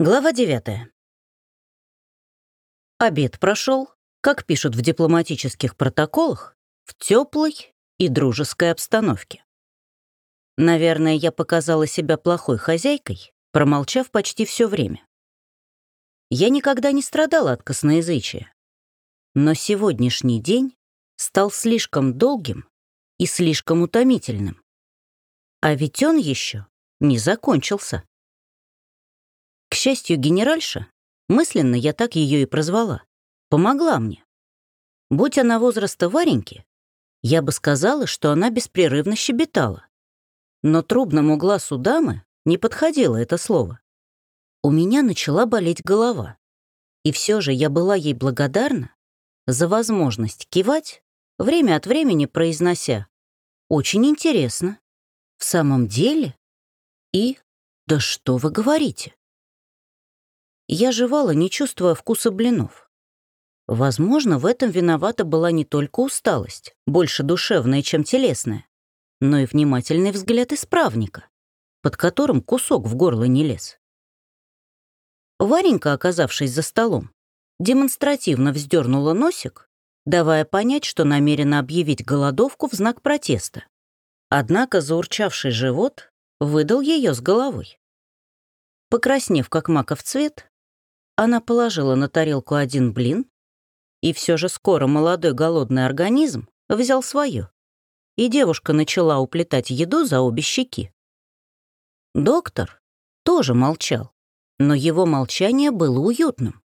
Глава 9. Обед прошел, как пишут в дипломатических протоколах, в теплой и дружеской обстановке. Наверное, я показала себя плохой хозяйкой, промолчав почти все время. Я никогда не страдала от косноязычия. Но сегодняшний день стал слишком долгим и слишком утомительным. А ведь он еще не закончился. К счастью, генеральша, мысленно я так ее и прозвала, помогла мне. Будь она возраста Вареньки, я бы сказала, что она беспрерывно щебетала. Но трубному глазу дамы не подходило это слово. У меня начала болеть голова. И все же я была ей благодарна за возможность кивать, время от времени произнося «Очень интересно», «В самом деле?» и «Да что вы говорите?» Я жевала, не чувствуя вкуса блинов. Возможно, в этом виновата была не только усталость, больше душевная, чем телесная, но и внимательный взгляд исправника, под которым кусок в горло не лез. Варенька, оказавшись за столом, демонстративно вздернула носик, давая понять, что намерена объявить голодовку в знак протеста. Однако заурчавший живот выдал ее с головой. Покраснев, как маков цвет, она положила на тарелку один блин, и все же скоро молодой голодный организм взял свое, и девушка начала уплетать еду за обе щеки. Доктор тоже молчал, но его молчание было уютным.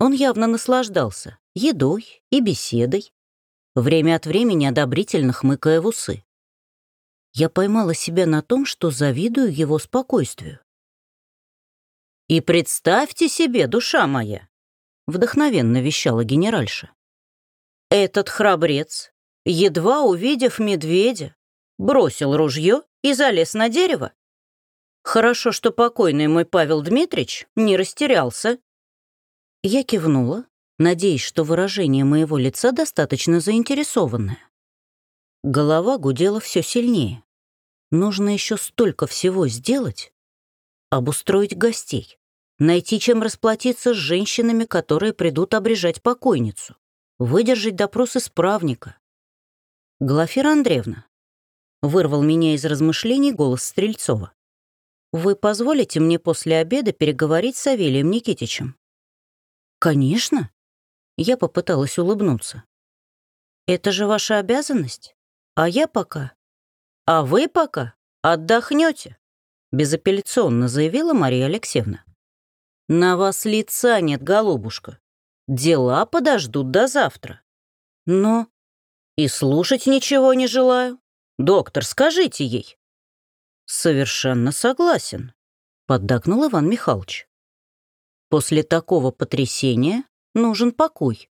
Он явно наслаждался едой и беседой, время от времени одобрительно хмыкая в усы. Я поймала себя на том, что завидую его спокойствию. «И представьте себе, душа моя!» — вдохновенно вещала генеральша. «Этот храбрец, едва увидев медведя, бросил ружье и залез на дерево. Хорошо, что покойный мой Павел Дмитрич не растерялся». Я кивнула, надеясь, что выражение моего лица достаточно заинтересованное. Голова гудела все сильнее. Нужно еще столько всего сделать. Обустроить гостей, Найти, чем расплатиться с женщинами, которые придут обрежать покойницу. Выдержать допрос исправника. Глафира Андреевна. Вырвал меня из размышлений голос Стрельцова. Вы позволите мне после обеда переговорить с Савелием Никитичем? Конечно. Я попыталась улыбнуться. Это же ваша обязанность. А я пока... А вы пока отдохнете, безапелляционно заявила Мария Алексеевна. «На вас лица нет, голубушка. Дела подождут до завтра. Но и слушать ничего не желаю. Доктор, скажите ей». «Совершенно согласен», — поддакнул Иван Михайлович. «После такого потрясения нужен покой.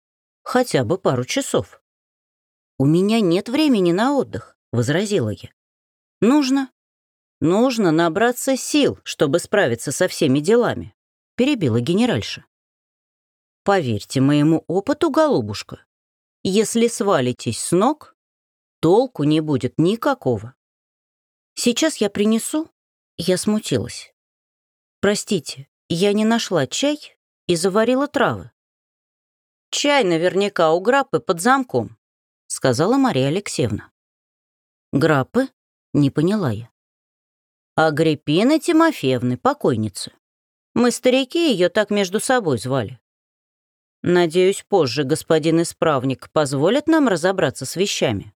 Хотя бы пару часов». «У меня нет времени на отдых», — возразила я. «Нужно. Нужно набраться сил, чтобы справиться со всеми делами перебила генеральша. Поверьте моему опыту, голубушка, если свалитесь с ног, толку не будет никакого. Сейчас я принесу. Я смутилась. Простите, я не нашла чай и заварила травы. Чай наверняка у Граппы под замком, сказала Мария Алексеевна. Граппы? Не поняла я. Агриппины Тимофеевны, покойницы. Мы, старики, ее так между собой звали. Надеюсь, позже господин исправник позволит нам разобраться с вещами.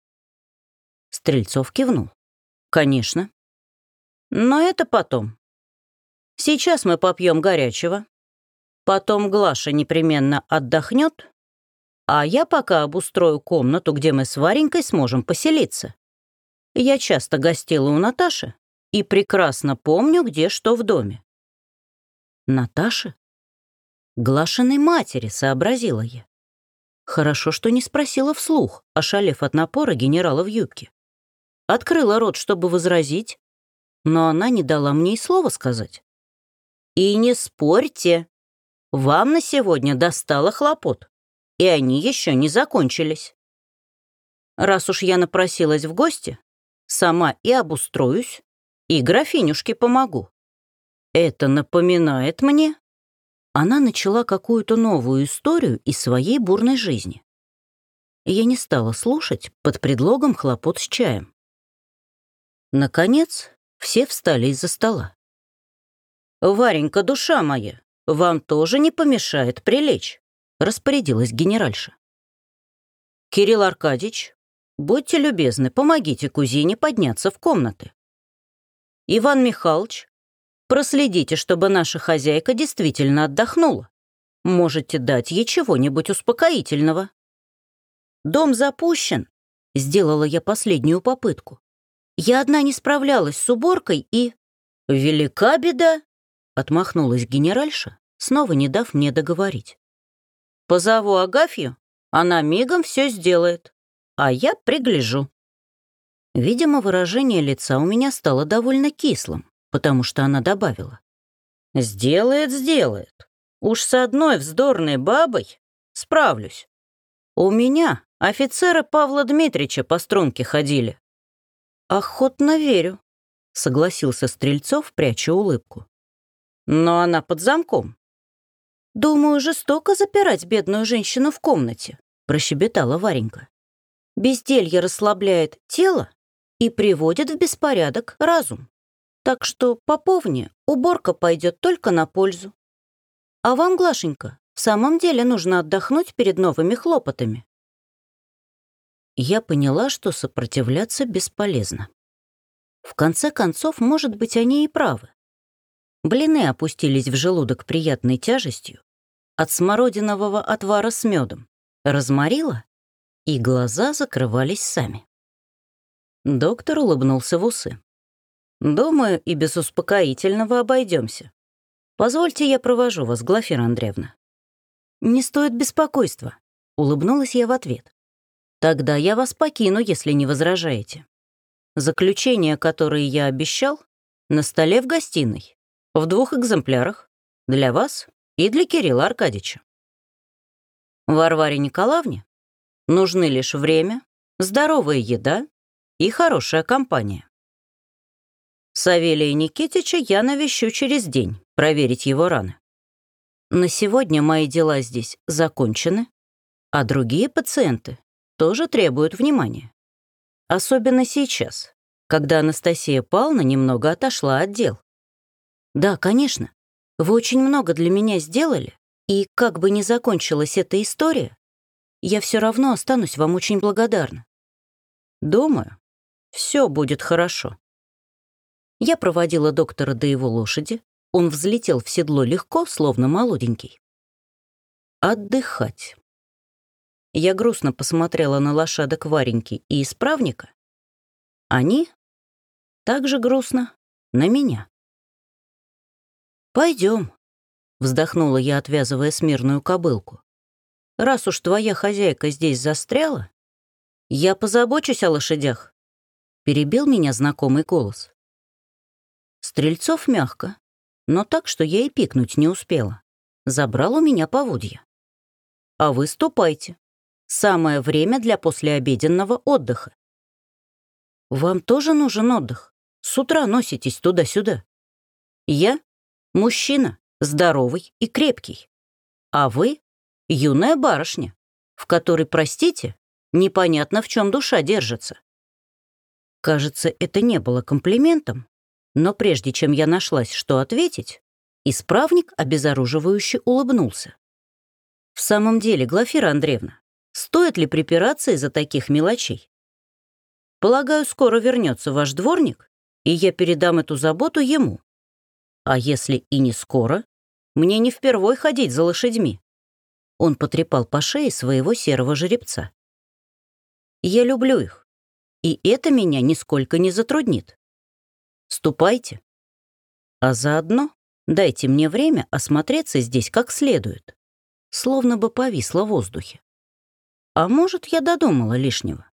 Стрельцов кивнул. Конечно. Но это потом. Сейчас мы попьем горячего. Потом Глаша непременно отдохнет, а я пока обустрою комнату, где мы с Варенькой сможем поселиться. Я часто гостила у Наташи и прекрасно помню, где что в доме. Наташи? Глашиной матери, сообразила я. Хорошо, что не спросила вслух, ошалев от напора генерала в юбке. Открыла рот, чтобы возразить, но она не дала мне и слова сказать. «И не спорьте, вам на сегодня достало хлопот, и они еще не закончились. Раз уж я напросилась в гости, сама и обустроюсь, и графинюшке помогу. Это напоминает мне...» Она начала какую-то новую историю из своей бурной жизни. Я не стала слушать под предлогом хлопот с чаем. Наконец, все встали из-за стола. «Варенька, душа моя, вам тоже не помешает прилечь», — распорядилась генеральша. «Кирилл Аркадьевич, будьте любезны, помогите кузине подняться в комнаты. Иван Михайлович, проследите, чтобы наша хозяйка действительно отдохнула. Можете дать ей чего-нибудь успокоительного». «Дом запущен», — сделала я последнюю попытку. «Я одна не справлялась с уборкой и...» «Велика беда», — отмахнулась генеральша, снова не дав мне договорить. «Позову Агафью, она мигом все сделает, а я пригляжу». Видимо, выражение лица у меня стало довольно кислым, потому что она добавила. «Сделает, сделает. Уж с одной вздорной бабой справлюсь. У меня офицеры Павла Дмитрича по струнке ходили». «Охотно верю», — согласился Стрельцов, пряча улыбку. «Но она под замком». «Думаю, жестоко запирать бедную женщину в комнате», — прощебетала Варенька. «Безделье расслабляет тело и приводит в беспорядок разум. Так что поповне уборка пойдет только на пользу. А вам, Глашенька, в самом деле нужно отдохнуть перед новыми хлопотами». Я поняла, что сопротивляться бесполезно. В конце концов, может быть, они и правы. Блины опустились в желудок приятной тяжестью от смородинового отвара с медом, разморила, и глаза закрывались сами. Доктор улыбнулся в усы. «Думаю, и без успокоительного обойдемся. Позвольте, я провожу вас, Глафира Андреевна». «Не стоит беспокойства», — улыбнулась я в ответ. «Тогда я вас покину, если не возражаете. Заключение, которое я обещал, на столе в гостиной в двух экземплярах, для вас и для Кирилла Аркадьевича. Варваре Николаевне нужны лишь время, здоровая еда и хорошая компания. Савелия Никитича я навещу через день, проверить его раны. На сегодня мои дела здесь закончены, а другие пациенты тоже требуют внимания. Особенно сейчас, когда Анастасия Павловна немного отошла от дел. «Да, конечно. Вы очень много для меня сделали, и как бы ни закончилась эта история, я все равно останусь вам очень благодарна. Думаю, все будет хорошо». Я проводила доктора до его лошади, он взлетел в седло легко, словно молоденький. Отдыхать. Я грустно посмотрела на лошадок Вареньки и исправника. Они также грустно на меня. Пойдем, вздохнула я, отвязывая смирную кобылку. «Раз уж твоя хозяйка здесь застряла, я позабочусь о лошадях», — перебил меня знакомый голос. Стрельцов мягко, но так, что я и пикнуть не успела. Забрал у меня поводья. «А вы ступайте. Самое время для послеобеденного отдыха». «Вам тоже нужен отдых? С утра носитесь туда-сюда». «Я Мужчина, здоровый и крепкий. А вы — юная барышня, в которой, простите, непонятно, в чем душа держится. Кажется, это не было комплиментом, но прежде чем я нашлась, что ответить, исправник обезоруживающе улыбнулся. В самом деле, Глафира Андреевна, стоит ли припираться из-за таких мелочей? Полагаю, скоро вернется ваш дворник, и я передам эту заботу ему. А если и не скоро, мне не впервой ходить за лошадьми. Он потрепал по шее своего серого жеребца. Я люблю их, и это меня нисколько не затруднит. Ступайте. А заодно дайте мне время осмотреться здесь как следует, словно бы повисло в воздухе. А может, я додумала лишнего.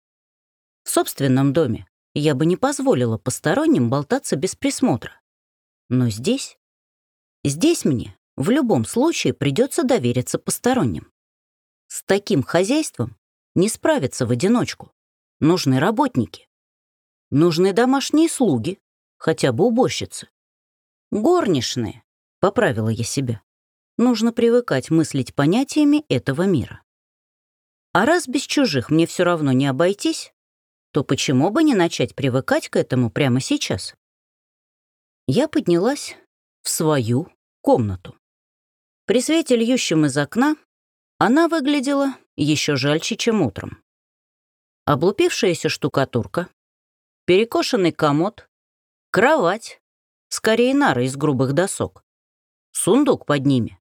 В собственном доме я бы не позволила посторонним болтаться без присмотра. Но здесь... Здесь мне в любом случае придется довериться посторонним. С таким хозяйством не справиться в одиночку. Нужны работники. Нужны домашние слуги, хотя бы уборщицы. Горничные, поправила я себя. Нужно привыкать мыслить понятиями этого мира. А раз без чужих мне все равно не обойтись, то почему бы не начать привыкать к этому прямо сейчас? Я поднялась в свою комнату. При свете, льющем из окна, она выглядела еще жальче, чем утром. Облупившаяся штукатурка, перекошенный комод, кровать, скорее нары из грубых досок, сундук под ними.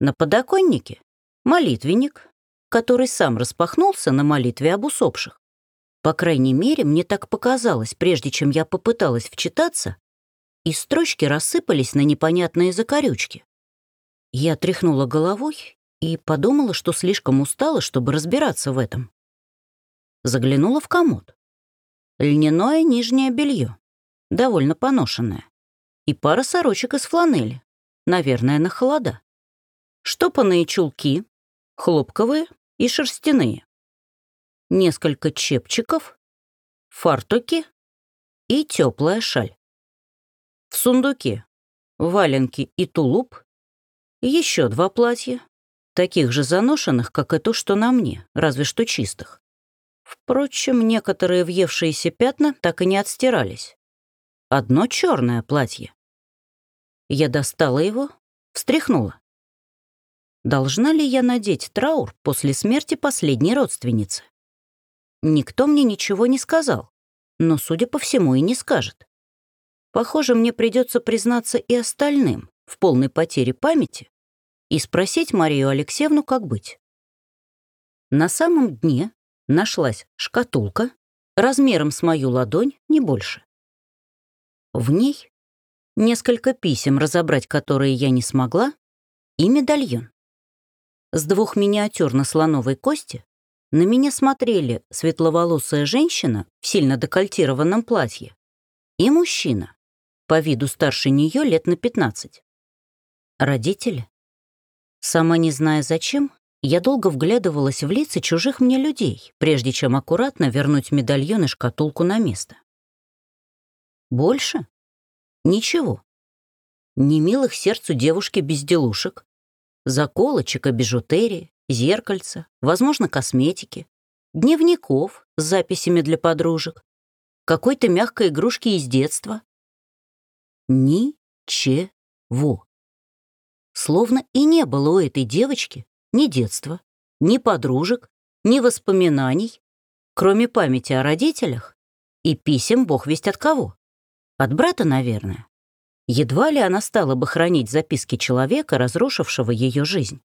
На подоконнике молитвенник, который сам распахнулся на молитве об усопших. По крайней мере, мне так показалось, прежде чем я попыталась вчитаться, и строчки рассыпались на непонятные закорючки. Я тряхнула головой и подумала, что слишком устала, чтобы разбираться в этом. Заглянула в комод. Льняное нижнее белье, довольно поношенное, и пара сорочек из фланели, наверное, на холода. Штопанные чулки, хлопковые и шерстяные. Несколько чепчиков, фартуки и теплая шаль. В сундуке валенки и тулуп, еще два платья, таких же заношенных, как и то, что на мне, разве что чистых. Впрочем, некоторые въевшиеся пятна так и не отстирались. Одно черное платье. Я достала его, встряхнула. Должна ли я надеть траур после смерти последней родственницы? Никто мне ничего не сказал, но, судя по всему, и не скажет. Похоже, мне придется признаться и остальным в полной потере памяти и спросить Марию Алексеевну, как быть. На самом дне нашлась шкатулка размером с мою ладонь, не больше. В ней несколько писем, разобрать которые я не смогла, и медальон. С двух миниатюр на слоновой кости на меня смотрели светловолосая женщина в сильно декольтированном платье и мужчина, по виду старше нее лет на 15. Родители? Сама не зная зачем, я долго вглядывалась в лица чужих мне людей, прежде чем аккуратно вернуть медальон и шкатулку на место. Больше? Ничего. Ни милых сердцу девушки безделушек, заколочек и бижутерии, зеркальца, возможно, косметики, дневников с записями для подружек, какой-то мягкой игрушки из детства. Ничего. Словно и не было у этой девочки ни детства, ни подружек, ни воспоминаний, кроме памяти о родителях и писем бог весть от кого. От брата, наверное. Едва ли она стала бы хранить записки человека, разрушившего ее жизнь.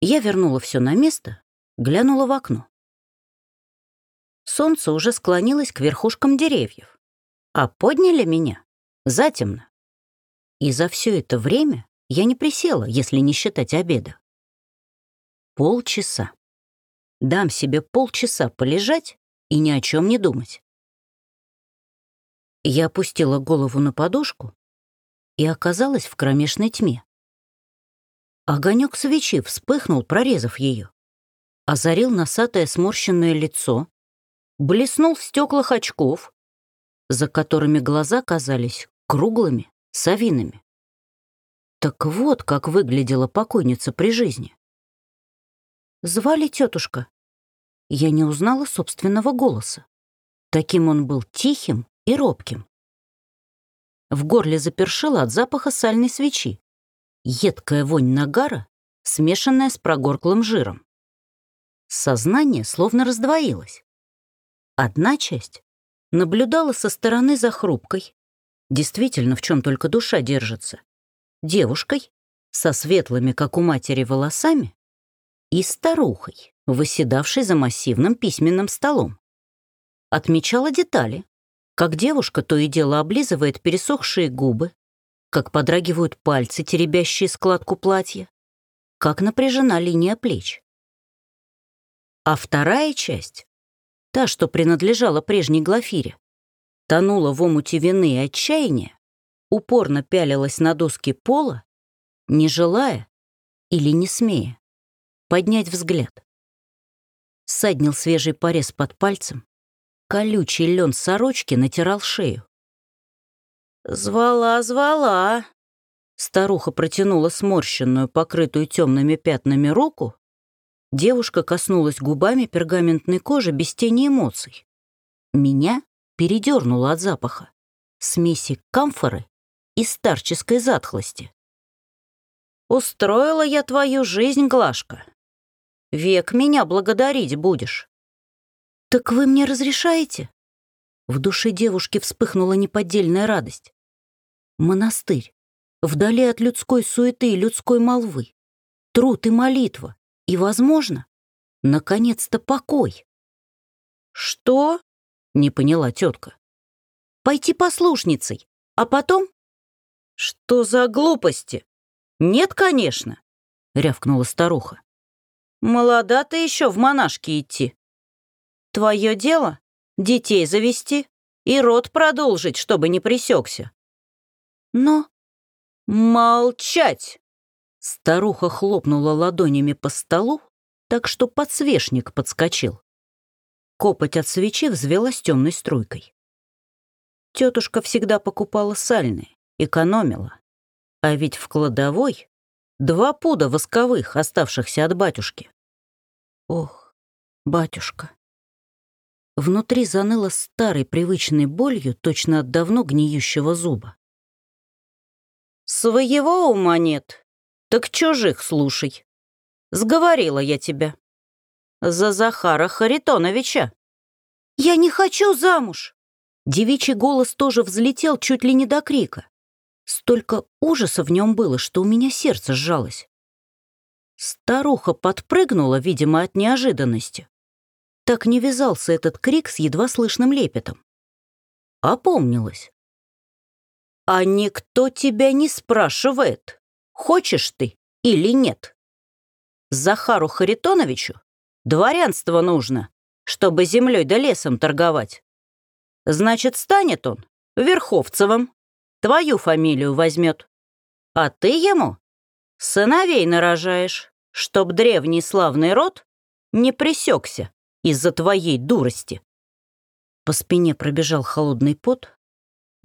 Я вернула все на место, глянула в окно. Солнце уже склонилось к верхушкам деревьев, а подняли меня затемно. И за все это время я не присела, если не считать обеда. Полчаса. Дам себе полчаса полежать и ни о чем не думать. Я опустила голову на подушку и оказалась в кромешной тьме. Огонек свечи вспыхнул, прорезав ее. Озарил носатое сморщенное лицо, блеснул в стеклах очков, за которыми глаза казались круглыми, совиными. Так вот, как выглядела покойница при жизни. Звали тетушка. Я не узнала собственного голоса. Таким он был тихим и робким. В горле запершило от запаха сальной свечи. Едкая вонь нагара, смешанная с прогорклым жиром. Сознание словно раздвоилось. Одна часть наблюдала со стороны за хрупкой, действительно в чем только душа держится, девушкой со светлыми, как у матери, волосами и старухой, выседавшей за массивным письменным столом. Отмечала детали, как девушка то и дело облизывает пересохшие губы, как подрагивают пальцы, теребящие складку платья, как напряжена линия плеч. А вторая часть, та, что принадлежала прежней Глафире, тонула в омуте вины и отчаяния, упорно пялилась на доски пола, не желая или не смея поднять взгляд. Саднил свежий порез под пальцем, Колючий лен сорочки натирал шею. Звала, звала. Старуха протянула сморщенную, покрытую темными пятнами руку. Девушка коснулась губами пергаментной кожи без тени эмоций. Меня передернуло от запаха. Смеси камфоры и старческой затхлости. «Устроила я твою жизнь, Глашка. Век меня благодарить будешь». «Так вы мне разрешаете?» В душе девушки вспыхнула неподдельная радость. Монастырь, вдали от людской суеты и людской молвы, труд и молитва, и, возможно, наконец-то покой. «Что?» — не поняла тетка. «Пойти послушницей, а потом...» «Что за глупости?» «Нет, конечно», — рявкнула старуха. «Молода ты еще в монашки идти. Твое дело — детей завести и род продолжить, чтобы не пресекся. Но... Молчать! Старуха хлопнула ладонями по столу, так что подсвечник подскочил. Копоть от свечи взвелась темной струйкой. Тетушка всегда покупала сальные, экономила. А ведь в кладовой два пуда восковых, оставшихся от батюшки. Ох, батюшка. Внутри заныло старой привычной болью, точно от давно гниющего зуба. «Своего ума нет, так чужих слушай. Сговорила я тебя. За Захара Харитоновича». «Я не хочу замуж!» Девичий голос тоже взлетел чуть ли не до крика. Столько ужаса в нем было, что у меня сердце сжалось. Старуха подпрыгнула, видимо, от неожиданности. Так не вязался этот крик с едва слышным лепетом. Опомнилась. «А никто тебя не спрашивает, хочешь ты или нет. Захару Харитоновичу дворянство нужно, чтобы землей да лесом торговать. Значит, станет он Верховцевым, твою фамилию возьмет. А ты ему сыновей нарожаешь, чтоб древний славный род не пресекся из-за твоей дурости». По спине пробежал холодный пот,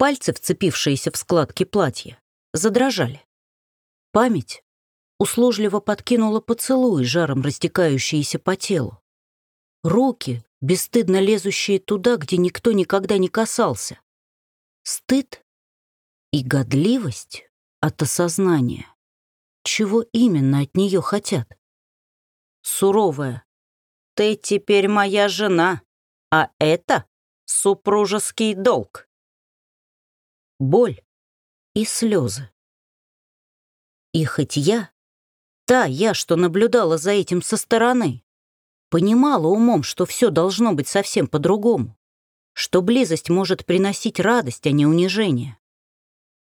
Пальцы, вцепившиеся в складки платья, задрожали. Память услужливо подкинула поцелуй, жаром растекающиеся по телу. Руки, бесстыдно лезущие туда, где никто никогда не касался. Стыд и годливость от осознания. Чего именно от нее хотят? Суровая. «Ты теперь моя жена, а это супружеский долг» боль и слезы. И хоть я, та я, что наблюдала за этим со стороны, понимала умом, что все должно быть совсем по-другому, что близость может приносить радость, а не унижение.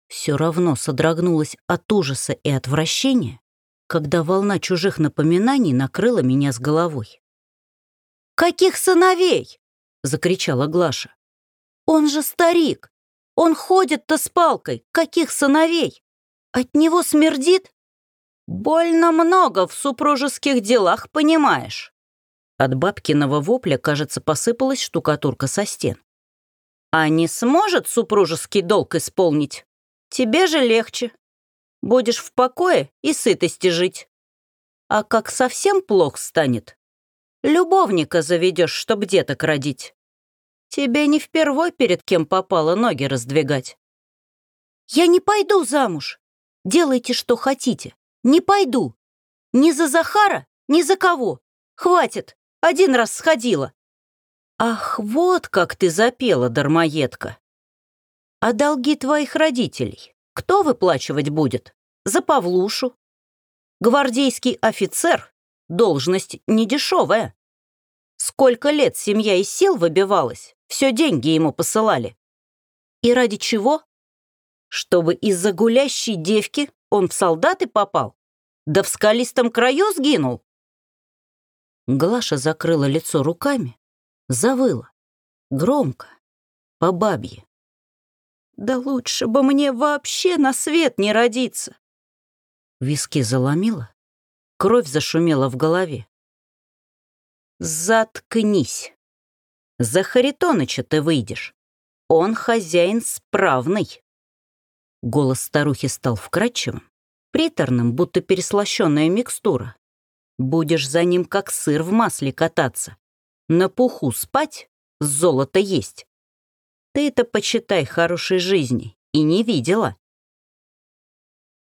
Все равно содрогнулась от ужаса и отвращения, когда волна чужих напоминаний накрыла меня с головой. «Каких сыновей?» — закричала Глаша. «Он же старик! Он ходит-то с палкой, каких сыновей? От него смердит? Больно много в супружеских делах, понимаешь. От бабкиного вопля, кажется, посыпалась штукатурка со стен. А не сможет супружеский долг исполнить? Тебе же легче. Будешь в покое и сытости жить. А как совсем плохо станет, любовника заведешь, чтоб деток родить. Тебе не впервой перед кем попало ноги раздвигать. Я не пойду замуж. Делайте, что хотите. Не пойду. Ни за Захара, ни за кого. Хватит. Один раз сходила. Ах, вот как ты запела, дармоедка. А долги твоих родителей кто выплачивать будет? За Павлушу. Гвардейский офицер — должность недешевая. Сколько лет семья из сил выбивалась, все деньги ему посылали. И ради чего? Чтобы из-за гулящей девки он в солдаты попал? Да в скалистом краю сгинул? Глаша закрыла лицо руками, завыла. Громко, по бабье. Да лучше бы мне вообще на свет не родиться. Виски заломила, кровь зашумела в голове. Заткнись. За Харитоныча ты выйдешь. Он хозяин справный. Голос старухи стал вкрадчивым, приторным, будто переслащенная микстура. «Будешь за ним, как сыр в масле кататься. На пуху спать, золото есть. Ты это почитай хорошей жизни и не видела».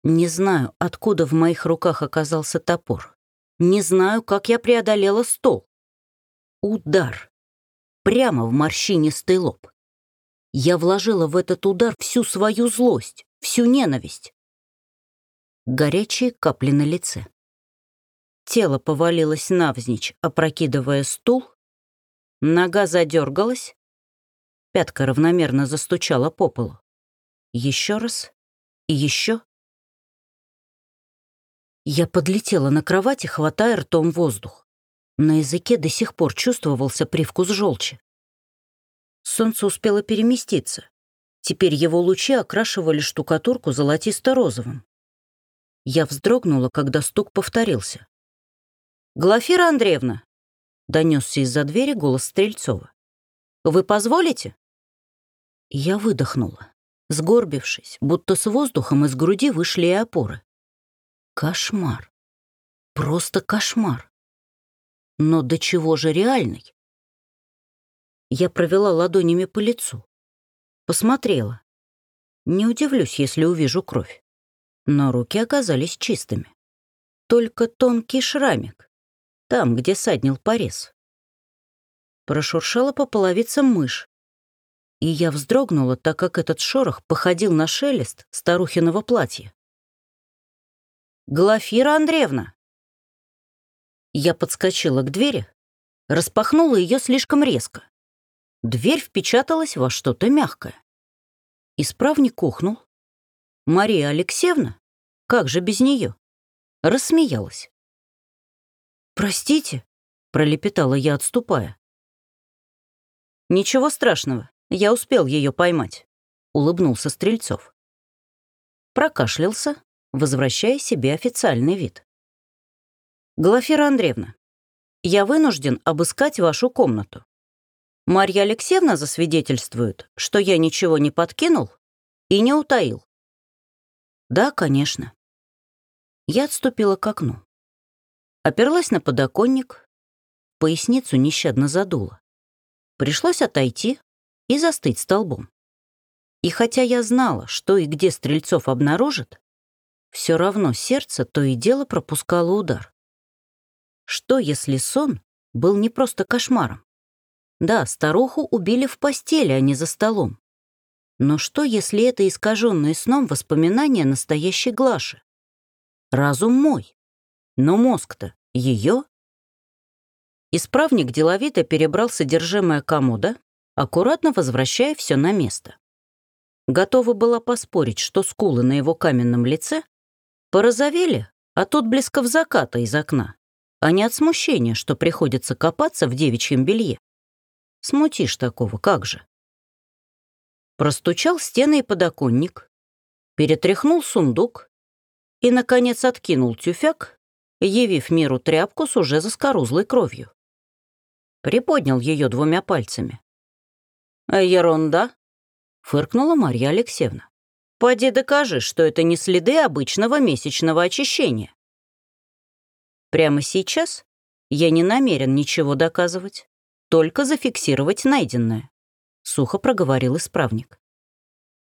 Не знаю, откуда в моих руках оказался топор. Не знаю, как я преодолела стол. Удар. Прямо в морщинистый лоб. Я вложила в этот удар всю свою злость, всю ненависть. Горячие капли на лице. Тело повалилось навзничь, опрокидывая стул. Нога задергалась. Пятка равномерно застучала по полу. Еще раз и еще. Я подлетела на кровати, хватая ртом воздух. На языке до сих пор чувствовался привкус желчи. Солнце успело переместиться. Теперь его лучи окрашивали штукатурку золотисто-розовым. Я вздрогнула, когда стук повторился. «Глафира Андреевна!» — донесся из-за двери голос Стрельцова. «Вы позволите?» Я выдохнула, сгорбившись, будто с воздухом из груди вышли и опоры. Кошмар. Просто кошмар. Но до чего же реальный? Я провела ладонями по лицу. Посмотрела. Не удивлюсь, если увижу кровь. Но руки оказались чистыми. Только тонкий шрамик. Там, где саднил порез. Прошуршала по половицам мышь. И я вздрогнула, так как этот шорох походил на шелест старухиного платья. «Глафира Андреевна!» Я подскочила к двери, распахнула ее слишком резко. Дверь впечаталась во что-то мягкое. Исправник ухнул. Мария Алексеевна, как же без нее, рассмеялась. «Простите», — пролепетала я, отступая. «Ничего страшного, я успел ее поймать», — улыбнулся Стрельцов. Прокашлялся, возвращая себе официальный вид. «Глафира Андреевна, я вынужден обыскать вашу комнату. Марья Алексеевна засвидетельствует, что я ничего не подкинул и не утаил». «Да, конечно». Я отступила к окну. Оперлась на подоконник, поясницу нещадно задуло. Пришлось отойти и застыть столбом. И хотя я знала, что и где Стрельцов обнаружит, все равно сердце то и дело пропускало удар. Что, если сон был не просто кошмаром? Да, старуху убили в постели, а не за столом. Но что, если это искаженные сном воспоминания настоящей Глаши? Разум мой. Но мозг-то ее? Исправник деловито перебрал содержимое комода, аккуратно возвращая все на место. Готова была поспорить, что скулы на его каменном лице Порозовели от отблесков заката из окна, а не от смущения, что приходится копаться в девичьем белье. Смутишь такого, как же. Простучал стены и подоконник, перетряхнул сундук и, наконец, откинул тюфяк, явив миру тряпку с уже заскорузлой кровью. Приподнял ее двумя пальцами. «А ерунда!» — фыркнула Марья Алексеевна. Поди докажи, что это не следы обычного месячного очищения. Прямо сейчас я не намерен ничего доказывать, только зафиксировать найденное, сухо проговорил исправник.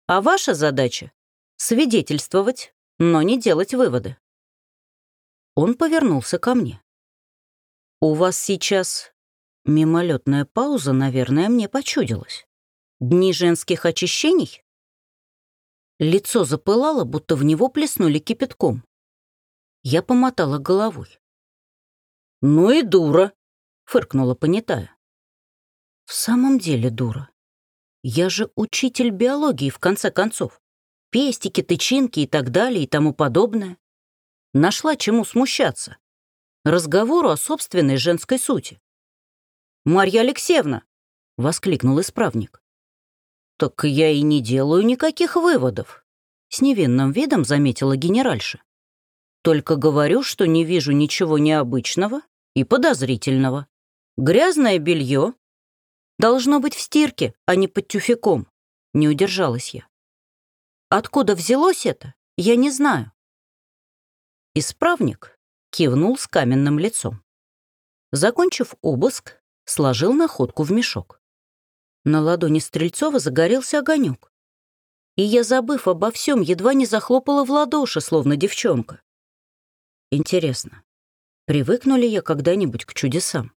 А ваша задача — свидетельствовать, но не делать выводы. Он повернулся ко мне. «У вас сейчас мимолетная пауза, наверное, мне почудилась. Дни женских очищений?» Лицо запылало, будто в него плеснули кипятком. Я помотала головой. «Ну и дура!» — фыркнула понятая. «В самом деле дура. Я же учитель биологии, в конце концов. Пестики, тычинки и так далее и тому подобное. Нашла чему смущаться. Разговору о собственной женской сути. «Марья Алексеевна!» — воскликнул исправник. «Так я и не делаю никаких выводов», — с невинным видом заметила генеральша. «Только говорю, что не вижу ничего необычного и подозрительного. Грязное белье должно быть в стирке, а не под тюфяком», — не удержалась я. Откуда взялось это, я не знаю. Исправник кивнул с каменным лицом. Закончив обыск, сложил находку в мешок. На ладони Стрельцова загорелся огонек. И я, забыв обо всем, едва не захлопала в ладоши, словно девчонка. Интересно, привыкну ли я когда-нибудь к чудесам?